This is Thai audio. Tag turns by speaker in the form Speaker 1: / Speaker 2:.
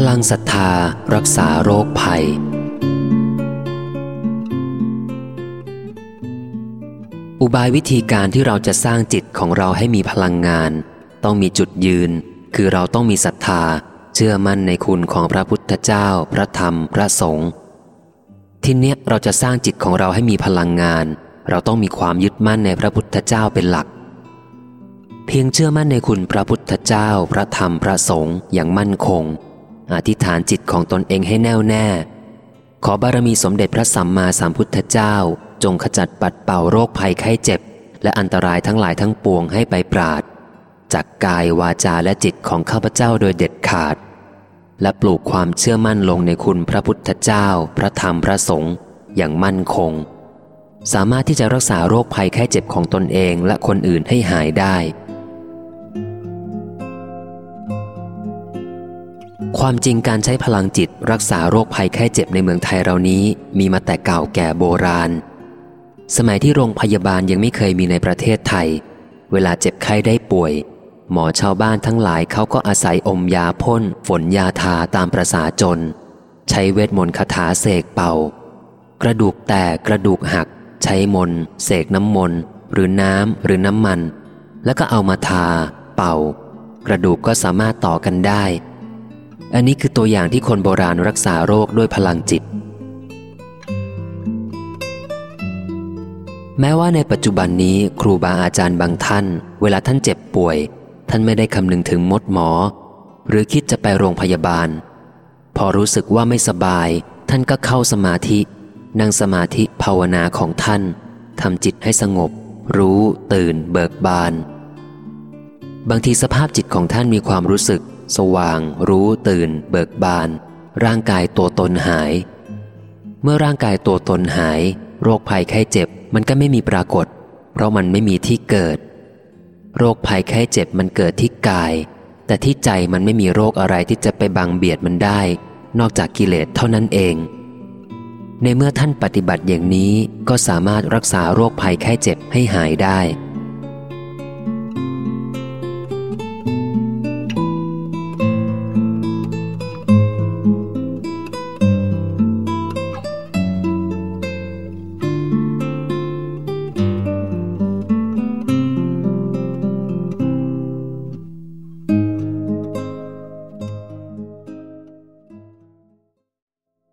Speaker 1: พลังศรัทธารักษาโรคภัย อุบายวิธีการที่เราจะสร้างจิตของเราให้มีพลังงาน ต้องมีจุดยืน คือเราต้องมีศรัทธา เชื่อมั่นในคุณของพระพุทธเจ้า พระธรรม พระสงฆ์ทีเนี้ยเราจะสร้างจิตของเราให้มีพลังงาน เราต้องมีความยึดมั่นในพระพุทธเจ้าเป็นหลัก เพียงเชื่อมั่นในคุณพระพุทธเจ้า พระธรรมพระสงฆ์อย่างมั่นคง อธิษฐานจิตของตนเองให้แน่วแน่ ขอบารมีสมเด็จพระสัมมาสัมพุทธเจ้า จงขจัดปัดเป่าโรคภัยไข้เจ็บ และอันตรายทั้งหลายทั้งปวงให้ไปปราด จากกายวาจาและจิตของข้าพเจ้าโดยเด็ดขาด และปลูกความเชื่อมั่นลงในคุณพระพุทธเจ้า พระธรรมพระสงฆ์อย่างมั่นคง สามารถที่จะรักษาโรคภัยไข้เจ็บของตนเองและคนอื่นให้หายได้ ความจริงการใช้พลังจิตรักษาโรคภัยไข้เจ็บในเมืองไทยเรานี้มีมาแต่เก่าแก่โบราณ สมัยที่โรงพยาบาลยังไม่เคยมีในประเทศไทย เวลาเจ็บไข้ได้ป่วย หมอชาวบ้านทั้งหลายเขาก็อาศัยอมยาพ่น ฝนยาทาตามประสาจน ใช้เวทมนต์คาถาเสกเป่า กระดูกแตกกระดูกหัก ใช้มนต์เสกน้ำมนต์หรือน้ำหรือน้ำมัน แล้วก็เอามาทา เป่า กระดูกก็สามารถต่อกันได้ อันนี้คือตัวอย่างที่คนโบราณรักษาโรคด้วยพลังจิต แม้ว่าในปัจจุบันนี้ครูบาอาจารย์บางท่าน เวลาท่านเจ็บป่วย ท่านไม่ได้คำนึงถึงมดหมอ หรือคิดจะไปโรงพยาบาล พอรู้สึกว่าไม่สบาย ท่านก็เข้าสมาธินั่งสมาธิภาวนาของท่านทำจิตให้สงบ รู้ ตื่น เบิกบาน บางทีสภาพจิตของท่านมีความรู้สึก สว่าง รู้ตื่น เบิกบาน ร่างกายตัวตนหาย เมื่อร่างกายตัวตนหาย โรคภัยไข้เจ็บมันก็ไม่มีปรากฏ เพราะมันไม่มีที่เกิด โรคภัยไข้เจ็บมันเกิดที่กาย แต่ที่ใจมันไม่มีโรคอะไรที่จะไปบังเบียดมันได้ นอกจากกิเลสเท่านั้นเอง ในเมื่อท่านปฏิบัติอย่างนี้ก็สามารถรักษาโรคภัยไข้เจ็บให้หายได้